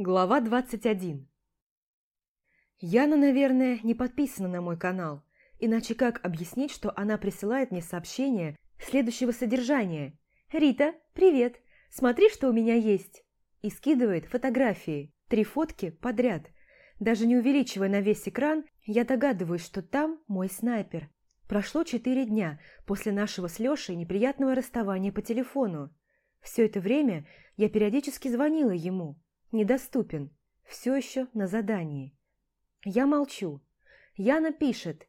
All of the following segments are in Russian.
Глава 21 Яна, наверное, не подписана на мой канал, иначе как объяснить, что она присылает мне сообщение следующего содержания «Рита, привет! Смотри, что у меня есть!» и скидывает фотографии, три фотки подряд. Даже не увеличивая на весь экран, я догадываюсь, что там мой снайпер. Прошло четыре дня после нашего с Лешей неприятного расставания по телефону. Все это время я периодически звонила ему. Недоступен. Все еще на задании. Я молчу. Яна пишет.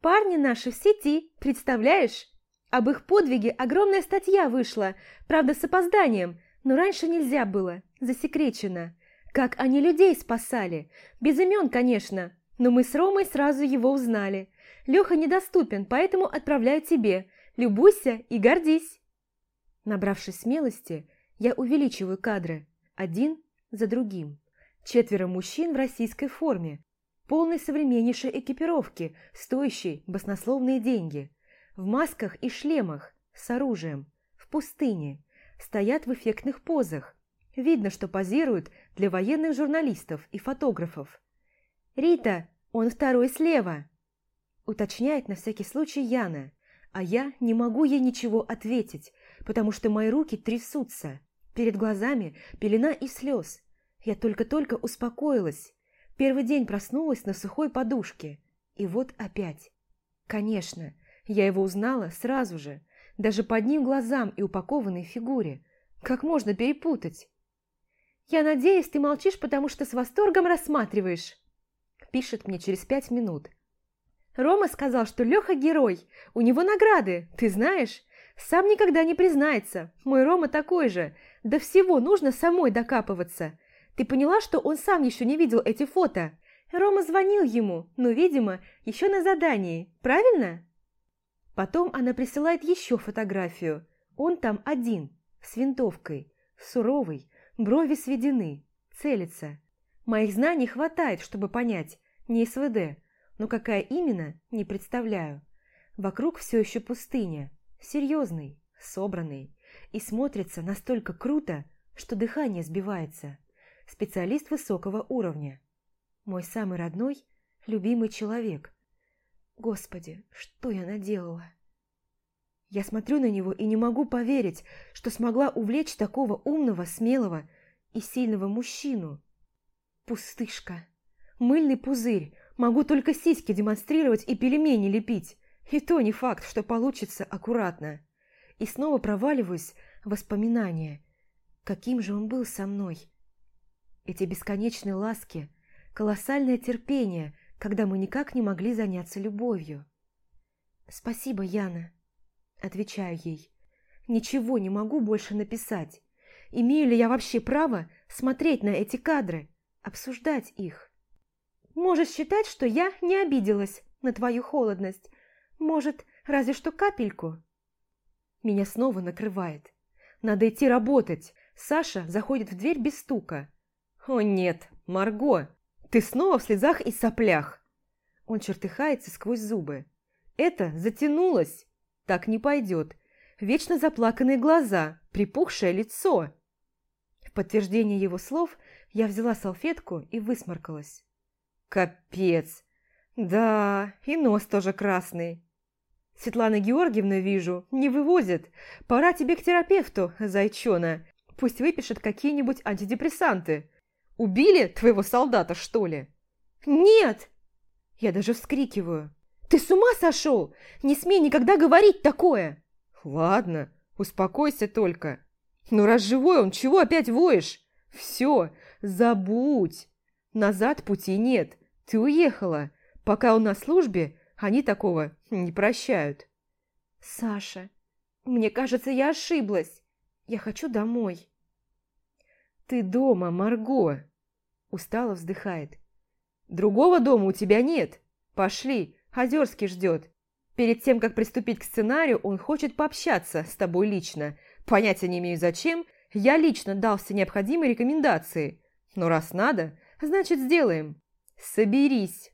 «Парни наши в сети, представляешь? Об их подвиге огромная статья вышла, правда с опозданием, но раньше нельзя было, засекречено. Как они людей спасали. Без имен, конечно, но мы с Ромой сразу его узнали. Леха недоступен, поэтому отправляю тебе. Любуйся и гордись». Набравшись смелости, я увеличиваю кадры, один за другим. Четверо мужчин в российской форме, полной современнейшей экипировки, стоящей баснословные деньги, в масках и шлемах, с оружием, в пустыне, стоят в эффектных позах. Видно, что позируют для военных журналистов и фотографов. «Рита, он второй слева!» уточняет на всякий случай Яна, а я не могу ей ничего ответить, потому что мои руки трясутся. Перед глазами пелена и слез. Я только-только успокоилась. Первый день проснулась на сухой подушке. И вот опять. Конечно, я его узнала сразу же. Даже по одним глазам и упакованной фигуре. Как можно перепутать? «Я надеюсь, ты молчишь, потому что с восторгом рассматриваешь», пишет мне через пять минут. «Рома сказал, что Леха герой, у него награды, ты знаешь? Сам никогда не признается, мой Рома такой же, до всего нужно самой докапываться. Ты поняла, что он сам еще не видел эти фото? Рома звонил ему, но, видимо, еще на задании, правильно? Потом она присылает еще фотографию. Он там один, с винтовкой, суровый, брови сведены, целится. Моих знаний хватает, чтобы понять, не СВД, но какая именно, не представляю. Вокруг все еще пустыня, серьезный, собранный и смотрится настолько круто, что дыхание сбивается. Специалист высокого уровня. Мой самый родной, любимый человек. Господи, что я наделала? Я смотрю на него и не могу поверить, что смогла увлечь такого умного, смелого и сильного мужчину. Пустышка. Мыльный пузырь. Могу только сиськи демонстрировать и пельмени лепить. И то не факт, что получится аккуратно и снова проваливаюсь в воспоминания. Каким же он был со мной? Эти бесконечные ласки, колоссальное терпение, когда мы никак не могли заняться любовью. «Спасибо, Яна», — отвечаю ей. «Ничего не могу больше написать. Имею ли я вообще право смотреть на эти кадры, обсуждать их? Можешь считать, что я не обиделась на твою холодность. Может, разве что капельку?» Меня снова накрывает. Надо идти работать. Саша заходит в дверь без стука. «О нет, Марго, ты снова в слезах и соплях!» Он чертыхается сквозь зубы. «Это затянулось! Так не пойдет! Вечно заплаканные глаза, припухшее лицо!» В подтверждение его слов я взяла салфетку и высморкалась. «Капец! Да, и нос тоже красный!» Светлана Георгиевна, вижу, не вывозит. Пора тебе к терапевту, зайчона. Пусть выпишет какие-нибудь антидепрессанты. Убили твоего солдата, что ли? Нет! Я даже вскрикиваю. Ты с ума сошел? Не смей никогда говорить такое! Ладно, успокойся только. Ну раз живой он, чего опять воешь? Все, забудь. Назад пути нет. Ты уехала. Пока он на службе, они такого не прощают. Саша, мне кажется, я ошиблась. Я хочу домой. Ты дома, Марго. Устало вздыхает. Другого дома у тебя нет. Пошли, Озерский ждет. Перед тем, как приступить к сценарию, он хочет пообщаться с тобой лично. Понятия не имею зачем. Я лично дал все необходимые рекомендации. Но раз надо, значит сделаем. Соберись.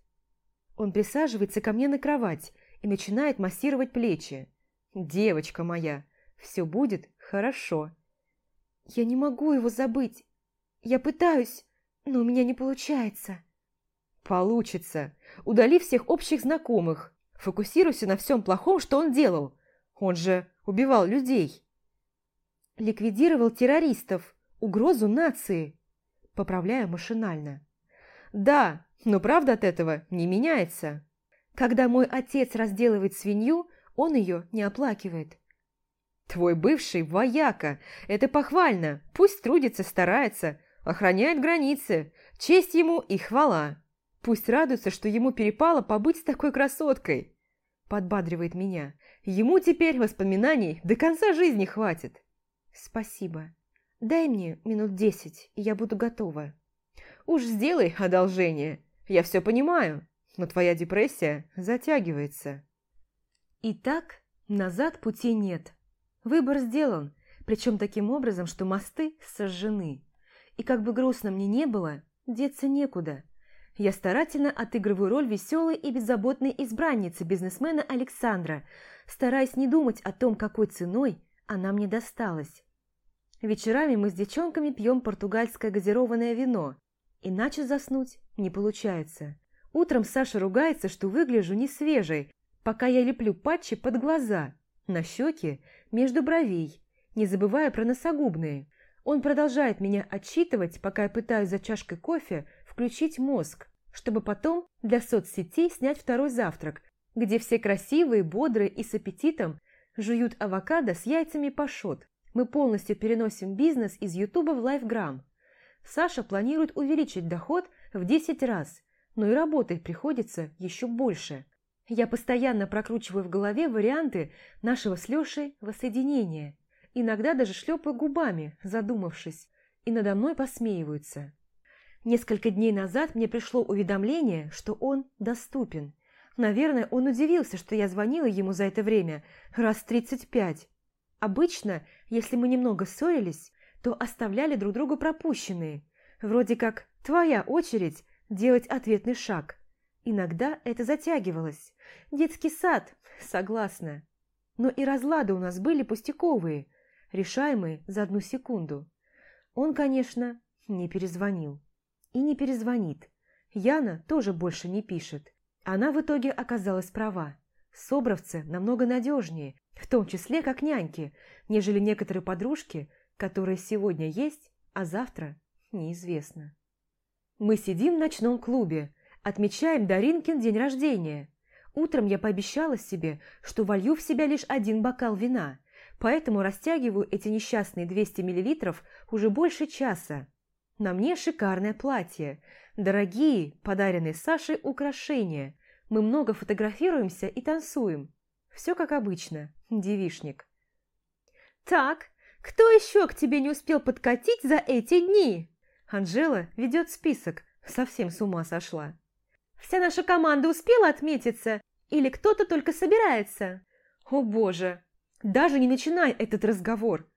Он присаживается ко мне на кровать и начинает массировать плечи. «Девочка моя, все будет хорошо». «Я не могу его забыть. Я пытаюсь, но у меня не получается. Получится. Удали всех общих знакомых. Фокусируйся на всем плохом, что он делал. Он же убивал людей. Ликвидировал террористов, угрозу нации. Поправляю машинально. Да, но правда от этого не меняется. Когда мой отец разделывает свинью, он ее не оплакивает. Твой бывший вояка. Это похвально. Пусть трудится, старается, охраняет границы. Честь ему и хвала. Пусть радуется, что ему перепало побыть с такой красоткой. Подбадривает меня. Ему теперь воспоминаний до конца жизни хватит. Спасибо. Дай мне минут десять, и я буду готова. Уж сделай одолжение. Я все понимаю, но твоя депрессия затягивается. Итак, назад пути нет. Выбор сделан, причем таким образом, что мосты сожжены. И как бы грустно мне не было, деться некуда. Я старательно отыгрываю роль веселой и беззаботной избранницы бизнесмена Александра, стараясь не думать о том, какой ценой она мне досталась. Вечерами мы с девчонками пьем португальское газированное вино, иначе заснуть не получается. Утром Саша ругается, что выгляжу не свежей, пока я леплю патчи под глаза, на щеки, между бровей, не забывая про носогубные. Он продолжает меня отчитывать, пока я пытаюсь за чашкой кофе включить мозг, чтобы потом для соцсетей снять второй завтрак, где все красивые, бодрые и с аппетитом жуют авокадо с яйцами пашот. Мы полностью переносим бизнес из Ютуба в Лайфграм. Саша планирует увеличить доход в 10 раз, но и работать приходится еще больше – я постоянно прокручиваю в голове варианты нашего с Лешей воссоединения. Иногда даже шлепаю губами, задумавшись, и надо мной посмеиваются. Несколько дней назад мне пришло уведомление, что он доступен. Наверное, он удивился, что я звонила ему за это время раз тридцать пять. Обычно, если мы немного ссорились, то оставляли друг другу пропущенные. Вроде как «твоя очередь делать ответный шаг». Иногда это затягивалось. Детский сад, согласна. Но и разлады у нас были пустяковые, решаемые за одну секунду. Он, конечно, не перезвонил. И не перезвонит. Яна тоже больше не пишет. Она в итоге оказалась права. Собровцы намного надежнее, в том числе как няньки, нежели некоторые подружки, которые сегодня есть, а завтра неизвестно. Мы сидим в ночном клубе, Отмечаем Даринкин день рождения. Утром я пообещала себе, что волью в себя лишь один бокал вина, поэтому растягиваю эти несчастные 200 мл уже больше часа. На мне шикарное платье, дорогие, подаренные Сашей украшения. Мы много фотографируемся и танцуем. Все как обычно, девишник. «Так, кто еще к тебе не успел подкатить за эти дни?» Анжела ведет список, совсем с ума сошла. Вся наша команда успела отметиться? Или кто-то только собирается? О боже, даже не начинай этот разговор.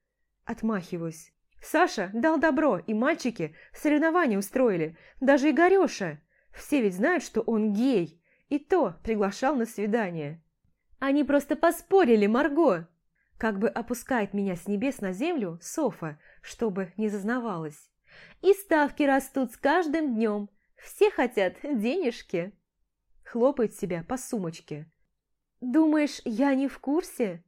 Отмахиваюсь. Саша дал добро, и мальчики соревнования устроили. Даже Игореша. Все ведь знают, что он гей. И то приглашал на свидание. Они просто поспорили, Марго. Как бы опускает меня с небес на землю Софа, чтобы не зазнавалась. И ставки растут с каждым днем. Все хотят денежки. Хлопает себя по сумочке. Думаешь, я не в курсе?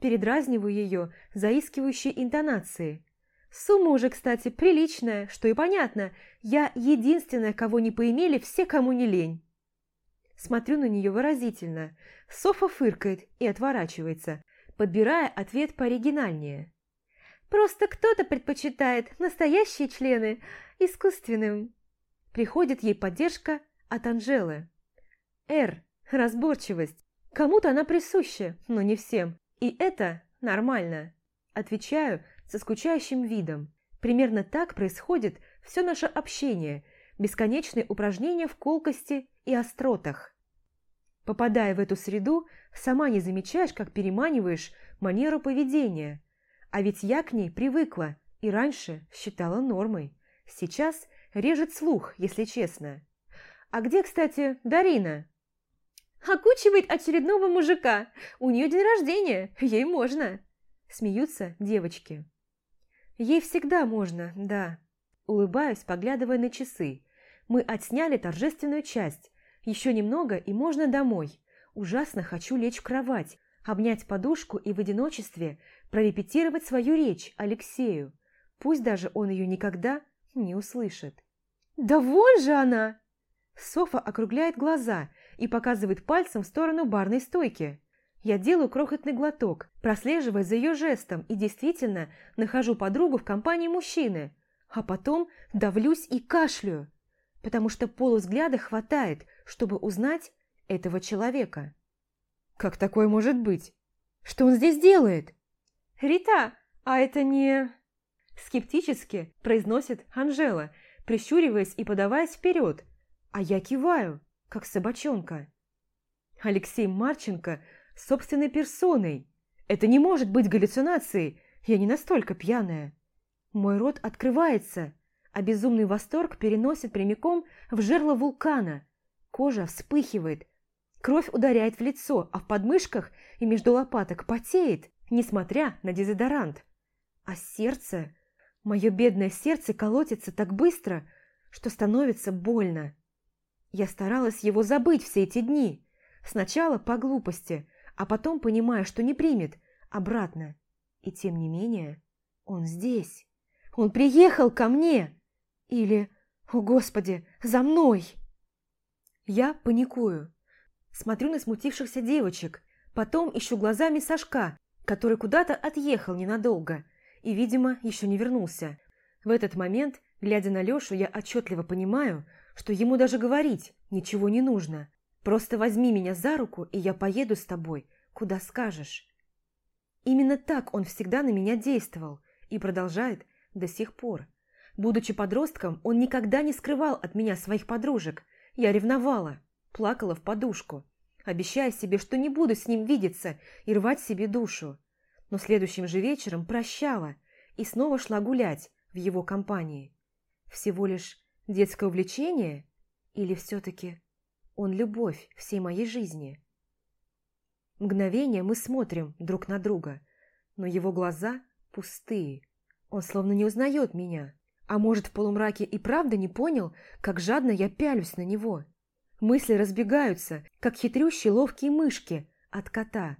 Передразниваю ее заискивающей интонацией. Сумма уже, кстати, приличная, что и понятно. Я единственная, кого не поимели все, кому не лень. Смотрю на нее выразительно. Софа фыркает и отворачивается, подбирая ответ пооригинальнее. Просто кто-то предпочитает настоящие члены искусственным приходит ей поддержка от Анжелы. Р. Разборчивость. Кому-то она присуща, но не всем. И это нормально. Отвечаю со скучающим видом. Примерно так происходит все наше общение, бесконечные упражнения в колкости и остротах. Попадая в эту среду, сама не замечаешь, как переманиваешь манеру поведения. А ведь я к ней привыкла и раньше считала нормой. Сейчас Режет слух, если честно. А где, кстати, Дарина? Окучивает очередного мужика. У нее день рождения, ей можно. Смеются девочки. Ей всегда можно, да. Улыбаюсь, поглядывая на часы. Мы отсняли торжественную часть. Еще немного, и можно домой. Ужасно хочу лечь в кровать, обнять подушку и в одиночестве прорепетировать свою речь Алексею. Пусть даже он ее никогда не услышит. «Да вон же она!» Софа округляет глаза и показывает пальцем в сторону барной стойки. Я делаю крохотный глоток, прослеживая за ее жестом, и действительно нахожу подругу в компании мужчины, а потом давлюсь и кашляю, потому что полузгляда хватает, чтобы узнать этого человека. Как такое может быть? Что он здесь делает? «Рита, а это не...» Скептически произносит Анжела, прищуриваясь и подаваясь вперед, а я киваю, как собачонка. Алексей Марченко собственной персоной. Это не может быть галлюцинацией, я не настолько пьяная. Мой рот открывается, а безумный восторг переносит прямиком в жерло вулкана. Кожа вспыхивает, кровь ударяет в лицо, а в подмышках и между лопаток потеет, несмотря на дезодорант. А сердце, мое бедное сердце колотится так быстро, что становится больно. Я старалась его забыть все эти дни. Сначала по глупости, а потом, понимая, что не примет, обратно. И тем не менее, он здесь. Он приехал ко мне. Или, о господи, за мной. Я паникую. Смотрю на смутившихся девочек, потом ищу глазами Сашка, который куда-то отъехал ненадолго и, видимо, еще не вернулся. В этот момент, глядя на Лешу, я отчетливо понимаю, что ему даже говорить ничего не нужно. Просто возьми меня за руку, и я поеду с тобой, куда скажешь. Именно так он всегда на меня действовал и продолжает до сих пор. Будучи подростком, он никогда не скрывал от меня своих подружек. Я ревновала, плакала в подушку, обещая себе, что не буду с ним видеться и рвать себе душу. Но следующим же вечером прощала и снова шла гулять в его компании. Всего лишь детское увлечение или все-таки он любовь всей моей жизни. Мгновение мы смотрим друг на друга, но его глаза пустые. Он словно не узнает меня. А может, в полумраке и правда не понял, как жадно я пялюсь на него. Мысли разбегаются, как хитрющие ловкие мышки от кота.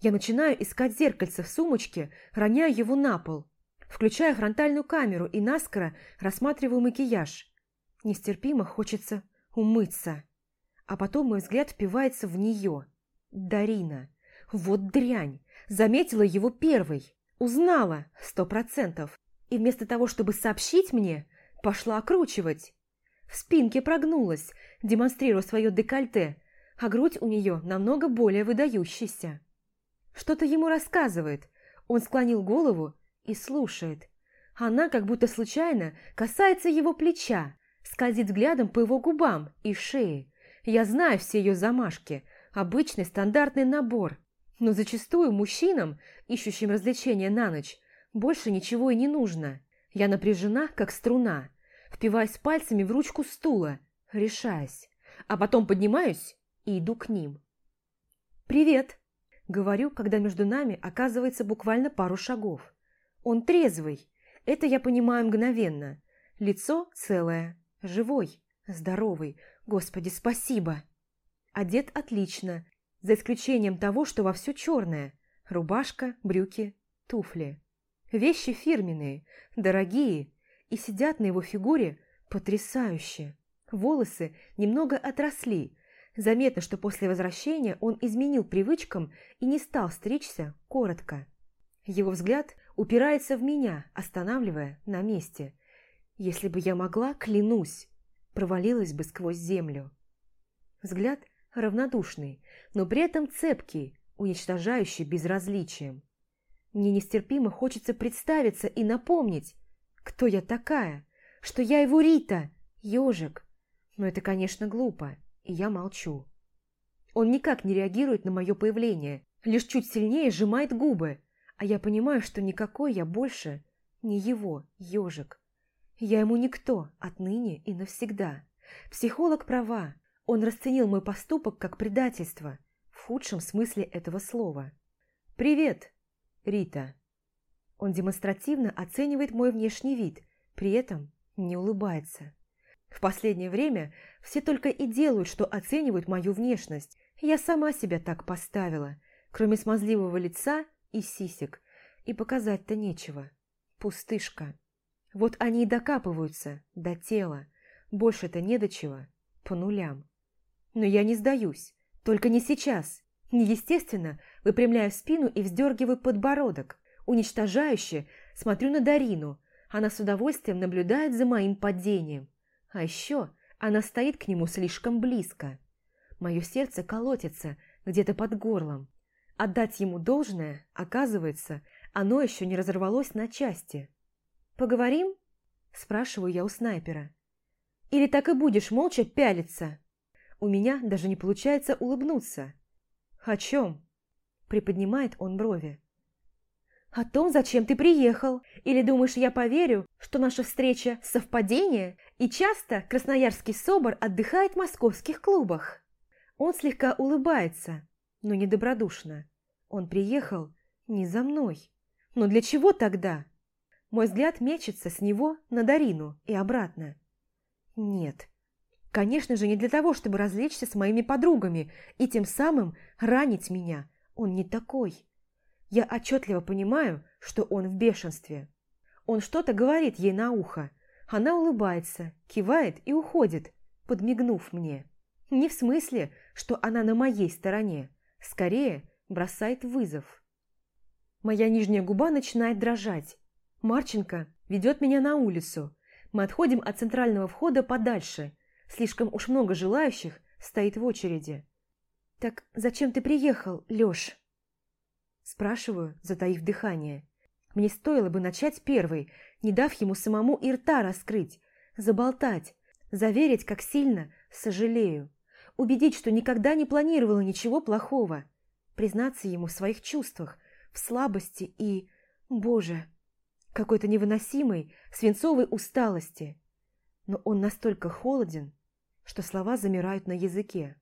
Я начинаю искать зеркальце в сумочке, роняю его на пол. Включаю фронтальную камеру и наскоро рассматриваю макияж. Нестерпимо хочется умыться а потом мой взгляд впивается в нее. Дарина. Вот дрянь. Заметила его первой. Узнала, сто процентов. И вместо того, чтобы сообщить мне, пошла окручивать. В спинке прогнулась, демонстрируя свое декольте, а грудь у нее намного более выдающаяся. Что-то ему рассказывает. Он склонил голову и слушает. Она как будто случайно касается его плеча, скользит взглядом по его губам и шее, я знаю все ее замашки, обычный стандартный набор. Но зачастую мужчинам, ищущим развлечения на ночь, больше ничего и не нужно. Я напряжена, как струна, впиваясь пальцами в ручку стула, решаясь, а потом поднимаюсь и иду к ним. «Привет!» – говорю, когда между нами оказывается буквально пару шагов. Он трезвый, это я понимаю мгновенно. Лицо целое, живой, здоровый, Господи, спасибо! Одет отлично, за исключением того, что во все черное. Рубашка, брюки, туфли. Вещи фирменные, дорогие, и сидят на его фигуре потрясающе. Волосы немного отросли. Заметно, что после возвращения он изменил привычкам и не стал стричься коротко. Его взгляд упирается в меня, останавливая на месте. Если бы я могла, клянусь, провалилась бы сквозь землю. Взгляд равнодушный, но при этом цепкий, уничтожающий безразличием. Мне нестерпимо хочется представиться и напомнить, кто я такая, что я его Рита, ежик. Но это, конечно, глупо, и я молчу. Он никак не реагирует на мое появление, лишь чуть сильнее сжимает губы, а я понимаю, что никакой я больше не его, ежик. Я ему никто отныне и навсегда. Психолог права. Он расценил мой поступок как предательство, в худшем смысле этого слова. «Привет, Рита». Он демонстративно оценивает мой внешний вид, при этом не улыбается. В последнее время все только и делают, что оценивают мою внешность. Я сама себя так поставила, кроме смазливого лица и сисек. И показать-то нечего. Пустышка. Вот они и докапываются до тела. Больше-то не до чего. По нулям. Но я не сдаюсь. Только не сейчас. Неестественно, выпрямляю спину и вздергиваю подбородок. Уничтожающе смотрю на Дарину. Она с удовольствием наблюдает за моим падением. А еще она стоит к нему слишком близко. Мое сердце колотится где-то под горлом. Отдать ему должное, оказывается, оно еще не разорвалось на части. «Поговорим?» – спрашиваю я у снайпера. «Или так и будешь молча пялиться?» У меня даже не получается улыбнуться. «О чем?» – приподнимает он брови. «О том, зачем ты приехал. Или думаешь, я поверю, что наша встреча – совпадение, и часто Красноярский СОБР отдыхает в московских клубах?» Он слегка улыбается, но недобродушно. Он приехал не за мной. Но для чего тогда? Мой взгляд мечется с него на Дарину и обратно. Нет, конечно же, не для того, чтобы развлечься с моими подругами и тем самым ранить меня. Он не такой. Я отчетливо понимаю, что он в бешенстве. Он что-то говорит ей на ухо. Она улыбается, кивает и уходит, подмигнув мне. Не в смысле, что она на моей стороне. Скорее, бросает вызов. Моя нижняя губа начинает дрожать. Марченко ведет меня на улицу. Мы отходим от центрального входа подальше. Слишком уж много желающих стоит в очереди. «Так зачем ты приехал, Лёш?» Спрашиваю, затаив дыхание. Мне стоило бы начать первой, не дав ему самому и рта раскрыть, заболтать, заверить, как сильно сожалею, убедить, что никогда не планировала ничего плохого, признаться ему в своих чувствах, в слабости и, боже, какой-то невыносимой свинцовой усталости. Но он настолько холоден, что слова замирают на языке.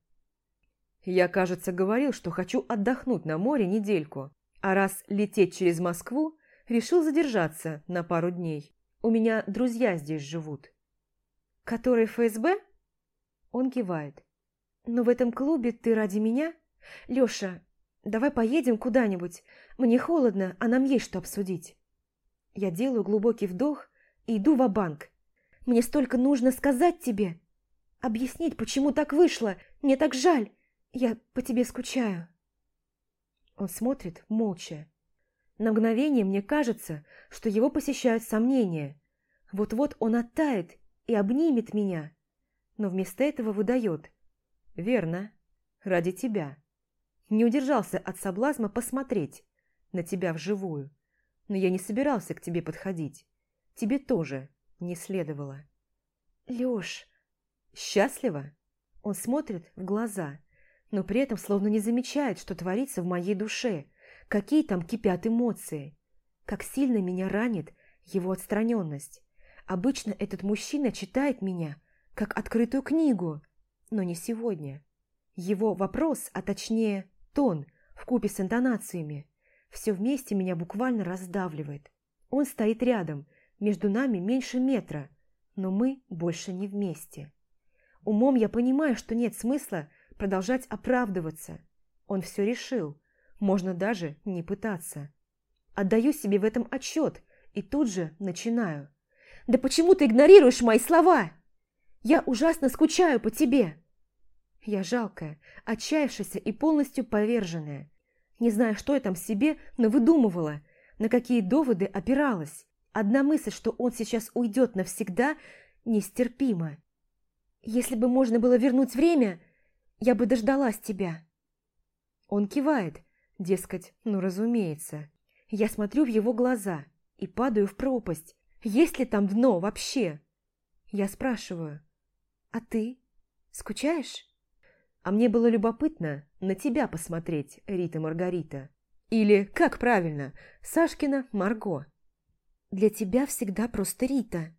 Я, кажется, говорил, что хочу отдохнуть на море недельку, а раз лететь через Москву, решил задержаться на пару дней. У меня друзья здесь живут. Которые ФСБ? Он кивает. Но в этом клубе ты ради меня? Лёша, давай поедем куда-нибудь. Мне холодно, а нам есть что обсудить. Я делаю глубокий вдох и иду в банк Мне столько нужно сказать тебе. Объяснить, почему так вышло. Мне так жаль. Я по тебе скучаю. Он смотрит молча. На мгновение мне кажется, что его посещают сомнения. Вот-вот он оттает и обнимет меня. Но вместо этого выдает. «Верно. Ради тебя». Не удержался от соблазна посмотреть на тебя вживую. Но я не собирался к тебе подходить. Тебе тоже не следовало. Лёш, счастлива? Он смотрит в глаза – но при этом словно не замечает, что творится в моей душе, какие там кипят эмоции, как сильно меня ранит его отстраненность. Обычно этот мужчина читает меня, как открытую книгу, но не сегодня. Его вопрос, а точнее тон, в купе с интонациями, все вместе меня буквально раздавливает. Он стоит рядом, между нами меньше метра, но мы больше не вместе. Умом я понимаю, что нет смысла продолжать оправдываться. Он все решил, можно даже не пытаться. Отдаю себе в этом отчет и тут же начинаю. «Да почему ты игнорируешь мои слова? Я ужасно скучаю по тебе!» Я жалкая, отчаявшаяся и полностью поверженная. Не знаю, что я там себе, но выдумывала, на какие доводы опиралась. Одна мысль, что он сейчас уйдет навсегда, нестерпима. Если бы можно было вернуть время, я бы дождалась тебя». Он кивает, дескать, ну разумеется. Я смотрю в его глаза и падаю в пропасть. Есть ли там дно вообще? Я спрашиваю, а ты скучаешь? А мне было любопытно на тебя посмотреть, Рита Маргарита. Или, как правильно, Сашкина Марго. Для тебя всегда просто Рита.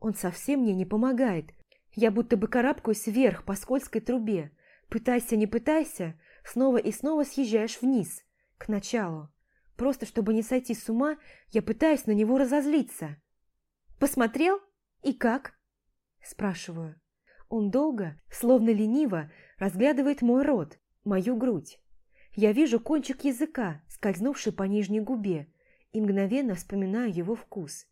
Он совсем мне не помогает, я будто бы карабкаюсь вверх по скользкой трубе. Пытайся, не пытайся, снова и снова съезжаешь вниз, к началу. Просто чтобы не сойти с ума, я пытаюсь на него разозлиться. «Посмотрел? «И как?» – спрашиваю. Он долго, словно лениво, разглядывает мой рот, мою грудь. Я вижу кончик языка, скользнувший по нижней губе, и мгновенно вспоминаю его вкус.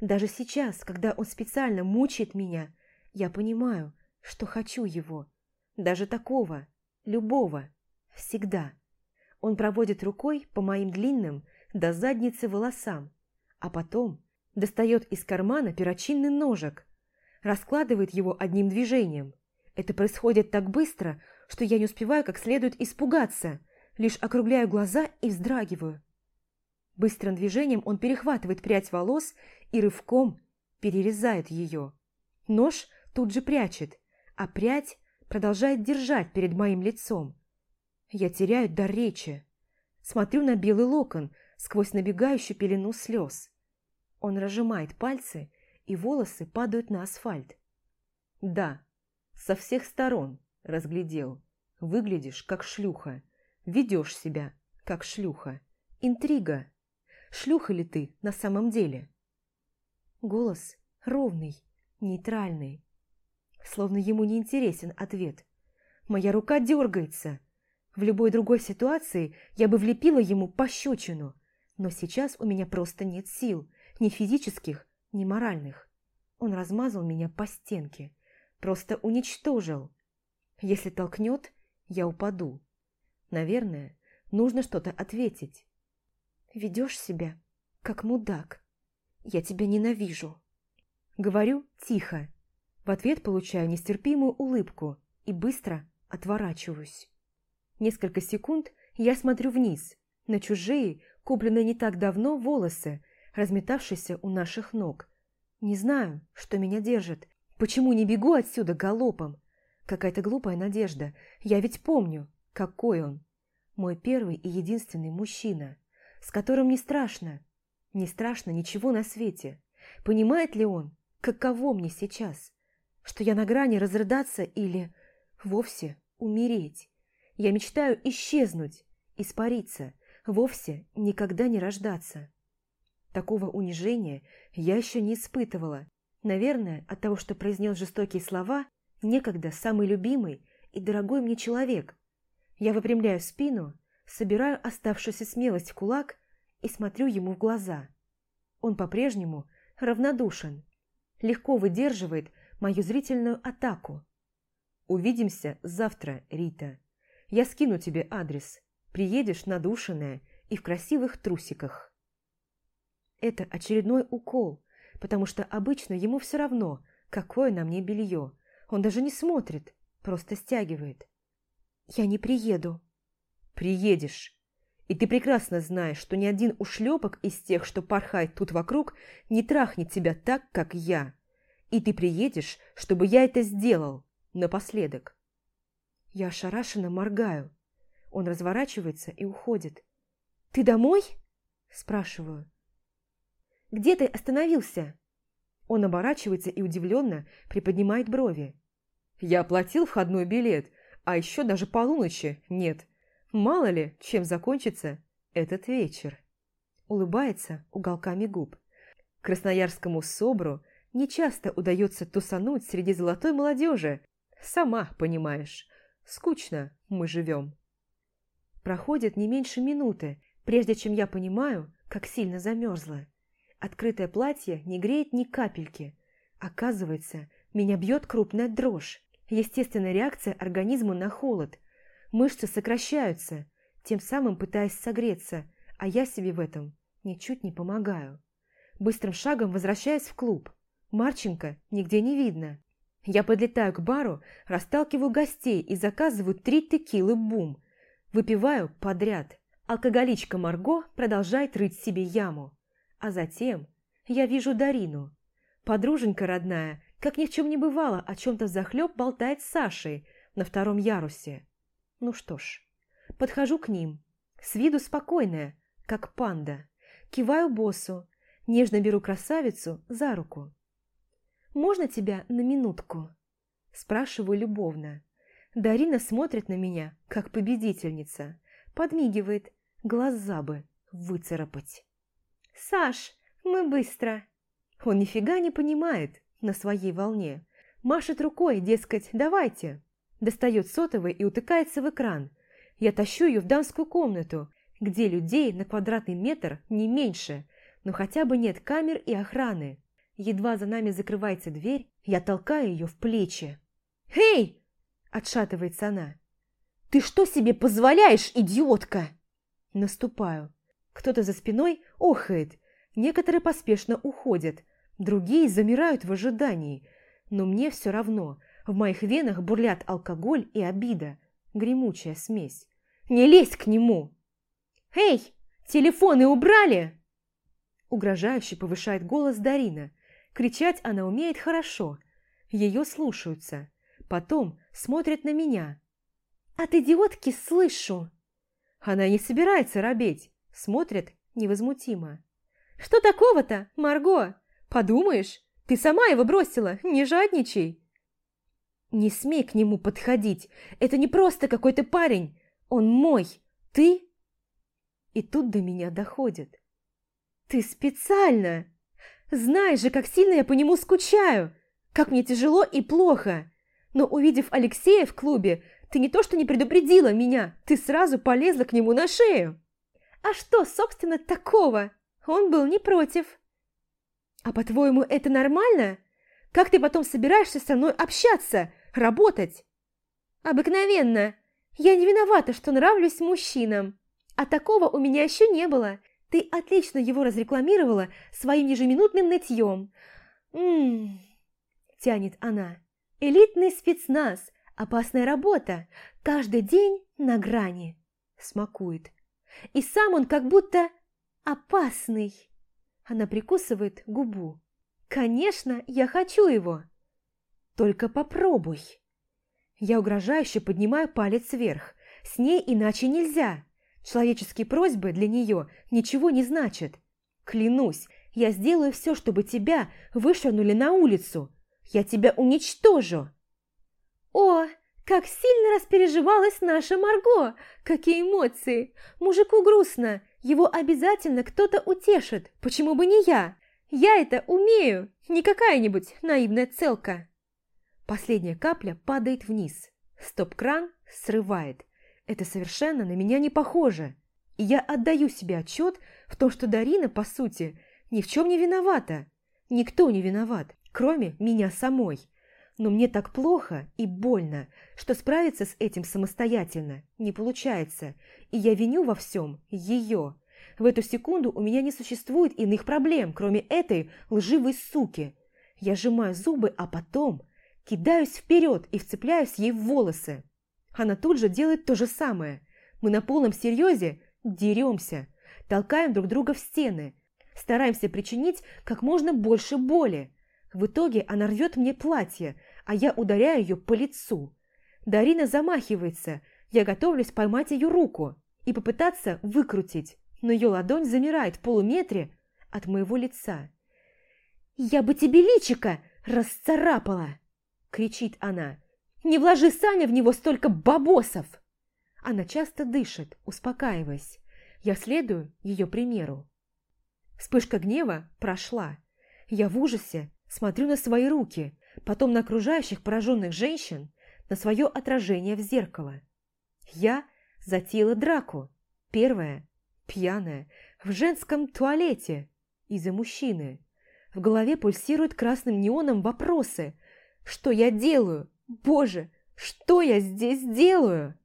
Даже сейчас, когда он специально мучает меня, я понимаю, что хочу его. Даже такого, любого, всегда. Он проводит рукой по моим длинным до задницы волосам, а потом достает из кармана перочинный ножик, раскладывает его одним движением. Это происходит так быстро, что я не успеваю как следует испугаться, лишь округляю глаза и вздрагиваю. Быстрым движением он перехватывает прядь волос и рывком перерезает ее. Нож тут же прячет, а прядь продолжает держать перед моим лицом. Я теряю дар речи. Смотрю на белый локон сквозь набегающую пелену слез. Он разжимает пальцы, и волосы падают на асфальт. Да, со всех сторон разглядел. Выглядишь, как шлюха. Ведешь себя, как шлюха. Интрига. Шлюха ли ты на самом деле? Голос ровный, нейтральный. Словно ему не интересен ответ. Моя рука дергается. В любой другой ситуации я бы влепила ему пощечину. Но сейчас у меня просто нет сил, ни физических, ни моральных. Он размазал меня по стенке. Просто уничтожил. Если толкнет, я упаду. Наверное, нужно что-то ответить. Ведешь себя, как мудак. Я тебя ненавижу. Говорю тихо. В ответ получаю нестерпимую улыбку и быстро отворачиваюсь. Несколько секунд я смотрю вниз, на чужие, купленные не так давно, волосы, разметавшиеся у наших ног. Не знаю, что меня держит. Почему не бегу отсюда галопом? Какая-то глупая надежда. Я ведь помню, какой он. Мой первый и единственный мужчина с которым не страшно. Не страшно ничего на свете. Понимает ли он, каково мне сейчас? Что я на грани разрыдаться или вовсе умереть? Я мечтаю исчезнуть, испариться, вовсе никогда не рождаться. Такого унижения я еще не испытывала. Наверное, от того, что произнес жестокие слова, некогда самый любимый и дорогой мне человек. Я выпрямляю спину собираю оставшуюся смелость в кулак и смотрю ему в глаза. Он по-прежнему равнодушен, легко выдерживает мою зрительную атаку. «Увидимся завтра, Рита. Я скину тебе адрес. Приедешь надушенная и в красивых трусиках». Это очередной укол, потому что обычно ему все равно, какое на мне белье. Он даже не смотрит, просто стягивает. «Я не приеду», Приедешь. И ты прекрасно знаешь, что ни один ушлепок из тех, что порхает тут вокруг, не трахнет тебя так, как я. И ты приедешь, чтобы я это сделал. Напоследок. Я ошарашенно моргаю. Он разворачивается и уходит. «Ты домой?» – спрашиваю. «Где ты остановился?» Он оборачивается и удивленно приподнимает брови. «Я оплатил входной билет, а еще даже полуночи нет. Мало ли, чем закончится этот вечер. Улыбается уголками губ. Красноярскому СОБРу нечасто удается тусануть среди золотой молодежи. Сама понимаешь, скучно мы живем. Проходит не меньше минуты, прежде чем я понимаю, как сильно замерзла. Открытое платье не греет ни капельки. Оказывается, меня бьет крупная дрожь. Естественная реакция организма на холод. Мышцы сокращаются, тем самым пытаясь согреться, а я себе в этом ничуть не помогаю. Быстрым шагом возвращаюсь в клуб. Марченко нигде не видно. Я подлетаю к бару, расталкиваю гостей и заказываю три текилы бум. Выпиваю подряд. Алкоголичка Марго продолжает рыть себе яму. А затем я вижу Дарину. Подруженька родная, как ни в чем не бывало, о чем-то захлеб болтает с Сашей на втором ярусе. Ну что ж, подхожу к ним. С виду спокойная, как панда. Киваю боссу, нежно беру красавицу за руку. «Можно тебя на минутку?» Спрашиваю любовно. Дарина смотрит на меня, как победительница. Подмигивает, глаза бы выцарапать. «Саш, мы быстро!» Он нифига не понимает, на своей волне. Машет рукой, дескать, давайте. Достает сотовый и утыкается в экран. Я тащу ее в дамскую комнату, где людей на квадратный метр не меньше, но хотя бы нет камер и охраны. Едва за нами закрывается дверь, я толкаю ее в плечи. «Эй!» – отшатывается она. «Ты что себе позволяешь, идиотка?» Наступаю. Кто-то за спиной охает. Некоторые поспешно уходят. Другие замирают в ожидании. Но мне все равно. В моих венах бурлят алкоголь и обида. Гремучая смесь. «Не лезь к нему!» «Эй, телефоны убрали?» Угрожающе повышает голос Дарина. Кричать она умеет хорошо. Ее слушаются. Потом смотрят на меня. «От идиотки слышу!» Она не собирается робеть. Смотрит невозмутимо. «Что такого-то, Марго? Подумаешь, ты сама его бросила, не жадничай!» «Не смей к нему подходить. Это не просто какой-то парень. Он мой. Ты...» И тут до меня доходит. «Ты специально! Знаешь же, как сильно я по нему скучаю! Как мне тяжело и плохо! Но увидев Алексея в клубе, ты не то что не предупредила меня, ты сразу полезла к нему на шею!» «А что, собственно, такого? Он был не против!» «А по-твоему, это нормально? Как ты потом собираешься со мной общаться, работать?» «Обыкновенно. Я не виновата, что нравлюсь мужчинам. А такого у меня еще не было. Ты отлично его разрекламировала своим ежеминутным нытьем. Ммм, тянет она. Элитный спецназ, опасная работа, каждый день на грани. Смакует. И сам он как будто опасный. Она прикусывает губу. Конечно, я хочу его. Только попробуй. Я угрожающе поднимаю палец вверх. С ней иначе нельзя. Человеческие просьбы для нее ничего не значат. Клянусь, я сделаю все, чтобы тебя вышвырнули на улицу. Я тебя уничтожу. О, как сильно распереживалась наша Марго! Какие эмоции! Мужику грустно, его обязательно кто-то утешит, почему бы не я? Я это умею, не какая-нибудь наивная целка. Последняя капля падает вниз. Стоп-кран срывает. Это совершенно на меня не похоже. И я отдаю себе отчет в том, что Дарина, по сути, ни в чем не виновата. Никто не виноват, кроме меня самой. Но мне так плохо и больно, что справиться с этим самостоятельно не получается, и я виню во всем ее. В эту секунду у меня не существует иных проблем, кроме этой лживой суки. Я сжимаю зубы, а потом кидаюсь вперед и вцепляюсь ей в волосы. Она тут же делает то же самое. Мы на полном серьезе деремся, толкаем друг друга в стены, стараемся причинить как можно больше боли. В итоге она рвет мне платье, а я ударяю ее по лицу. Дарина замахивается, я готовлюсь поймать ее руку и попытаться выкрутить, но ее ладонь замирает в полуметре от моего лица. «Я бы тебе личика расцарапала!» – кричит она. Не вложи, Саня, в него столько бабосов!» Она часто дышит, успокаиваясь. Я следую ее примеру. Вспышка гнева прошла. Я в ужасе смотрю на свои руки, потом на окружающих пораженных женщин, на свое отражение в зеркало. Я затеяла драку. Первая, пьяная, в женском туалете из-за мужчины. В голове пульсируют красным неоном вопросы. Что я делаю? Боже, что я здесь делаю?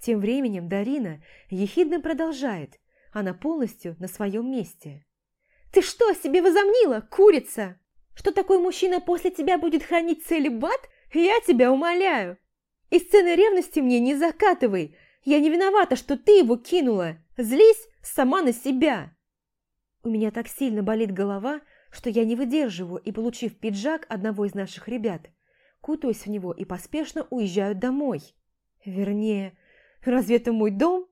Тем временем Дарина ехидно продолжает. Она полностью на своем месте. «Ты что себе возомнила, курица? Что такой мужчина после тебя будет хранить целебат? Я тебя умоляю! И сцены ревности мне не закатывай! Я не виновата, что ты его кинула! Злись сама на себя!» У меня так сильно болит голова, что я не выдерживаю и, получив пиджак одного из наших ребят, кутаюсь в него и поспешно уезжаю домой. Вернее, разве это мой дом?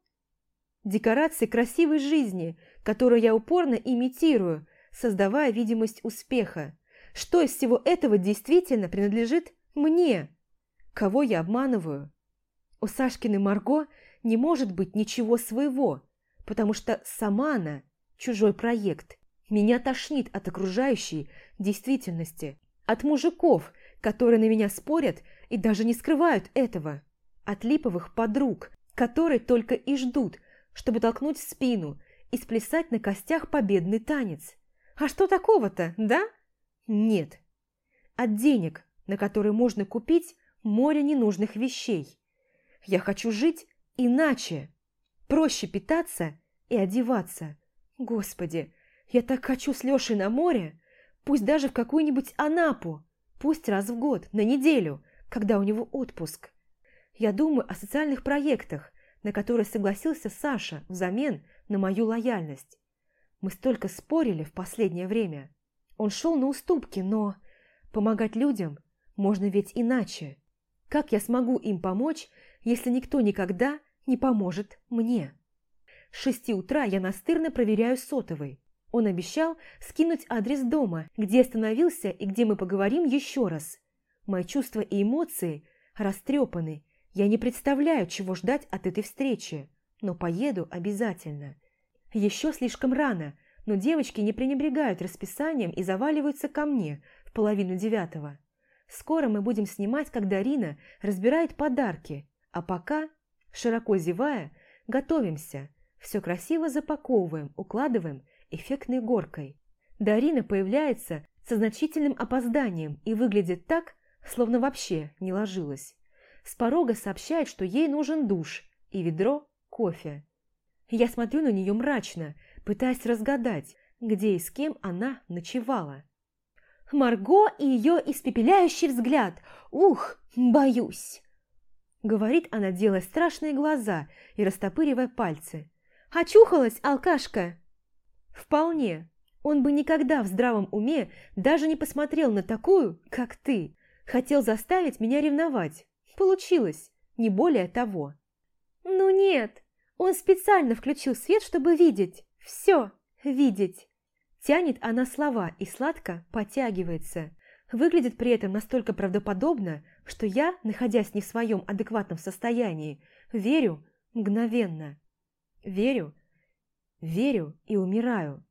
Декорации красивой жизни, которую я упорно имитирую, создавая видимость успеха. Что из всего этого действительно принадлежит мне? Кого я обманываю? У Сашкины Марго не может быть ничего своего, потому что сама она – чужой проект. Меня тошнит от окружающей действительности, от мужиков, которые на меня спорят и даже не скрывают этого, от липовых подруг, которые только и ждут, чтобы толкнуть в спину и сплясать на костях победный танец. А что такого-то, да? Нет. От денег, на которые можно купить море ненужных вещей. Я хочу жить иначе. Проще питаться и одеваться. Господи, я так хочу с Лешей на море, пусть даже в какую-нибудь Анапу, пусть раз в год, на неделю, когда у него отпуск. Я думаю о социальных проектах, на которые согласился Саша взамен на мою лояльность. Мы столько спорили в последнее время. Он шел на уступки, но помогать людям можно ведь иначе. Как я смогу им помочь, если никто никогда не поможет мне? С шести утра я настырно проверяю сотовый. Он обещал скинуть адрес дома, где остановился и где мы поговорим еще раз. Мои чувства и эмоции растрепаны. Я не представляю, чего ждать от этой встречи, но поеду обязательно. Еще слишком рано, но девочки не пренебрегают расписанием и заваливаются ко мне в половину девятого. Скоро мы будем снимать, как Дарина разбирает подарки, а пока, широко зевая, готовимся, все красиво запаковываем, укладываем эффектной горкой. Дарина появляется со значительным опозданием и выглядит так, словно вообще не ложилась. С порога сообщает, что ей нужен душ и ведро кофе. Я смотрю на нее мрачно, пытаясь разгадать, где и с кем она ночевала. Марго и ее испепеляющий взгляд. Ух, боюсь!» Говорит она, делая страшные глаза и растопыривая пальцы. «Очухалась, алкашка?» «Вполне. Он бы никогда в здравом уме даже не посмотрел на такую, как ты. Хотел заставить меня ревновать. Получилось, не более того». «Ну нет, он специально включил свет, чтобы видеть. Все видеть». Тянет она слова и сладко потягивается. Выглядит при этом настолько правдоподобно, что я, находясь не в своем адекватном состоянии, верю мгновенно. Верю, верю и умираю.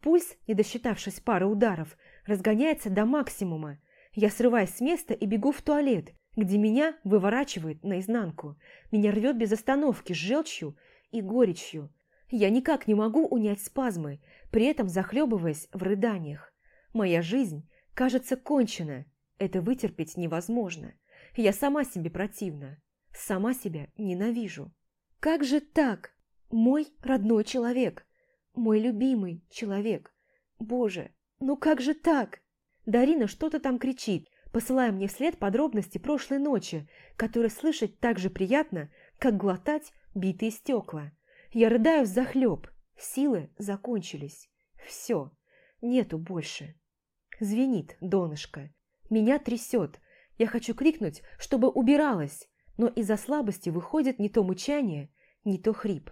Пульс, не досчитавшись пары ударов, разгоняется до максимума. Я срываюсь с места и бегу в туалет, где меня выворачивает наизнанку. Меня рвет без остановки, с желчью и горечью. Я никак не могу унять спазмы, при этом захлебываясь в рыданиях. Моя жизнь, кажется, кончена. Это вытерпеть невозможно. Я сама себе противна. Сама себя ненавижу. Как же так? Мой родной человек. Мой любимый человек. Боже, ну как же так? Дарина что-то там кричит, посылая мне вслед подробности прошлой ночи, которые слышать так же приятно, как глотать битые стекла. Я рыдаю взахлеб, Силы закончились. Все, нету больше. Звенит донышко. Меня трясет. Я хочу крикнуть, чтобы убиралась, но из-за слабости выходит не то мычание, не то хрип.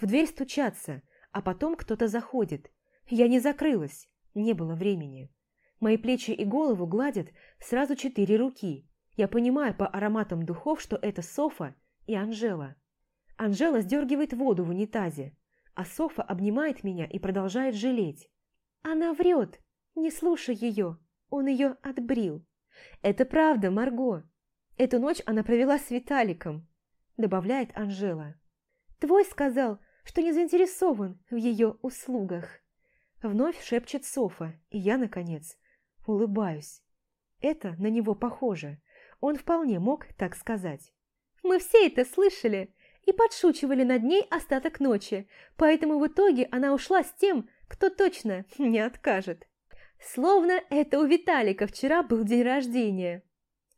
В дверь стучатся, а потом кто-то заходит. Я не закрылась, не было времени. Мои плечи и голову гладят сразу четыре руки. Я понимаю по ароматам духов, что это Софа и Анжела. Анжела сдергивает воду в унитазе а Софа обнимает меня и продолжает жалеть. Она врет, не слушай ее, он ее отбрил. Это правда, Марго. Эту ночь она провела с Виталиком, добавляет Анжела. Твой сказал, что не заинтересован в ее услугах. Вновь шепчет Софа, и я, наконец, улыбаюсь. Это на него похоже. Он вполне мог так сказать. «Мы все это слышали и подшучивали над ней остаток ночи, поэтому в итоге она ушла с тем, кто точно не откажет. Словно это у Виталика вчера был день рождения.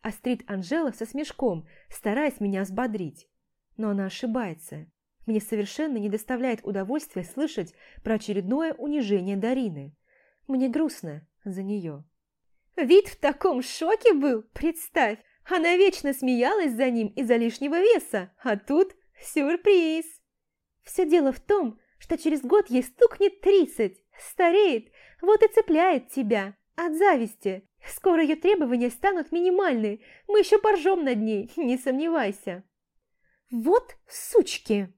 Острит Анжела со смешком, стараясь меня взбодрить. Но она ошибается. Мне совершенно не доставляет удовольствия слышать про очередное унижение Дарины. Мне грустно за нее. Вид в таком шоке был, представь. Она вечно смеялась за ним из-за лишнего веса, а тут Сюрприз! Все дело в том, что через год ей стукнет тридцать, стареет, вот и цепляет тебя от зависти. Скоро ее требования станут минимальны, мы еще поржем над ней, не сомневайся. Вот сучки!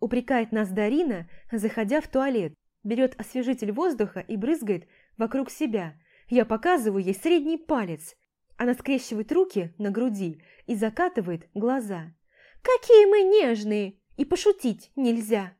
Упрекает нас Дарина, заходя в туалет. Берет освежитель воздуха и брызгает вокруг себя. Я показываю ей средний палец. Она скрещивает руки на груди и закатывает глаза. «Какие мы нежные! И пошутить нельзя!»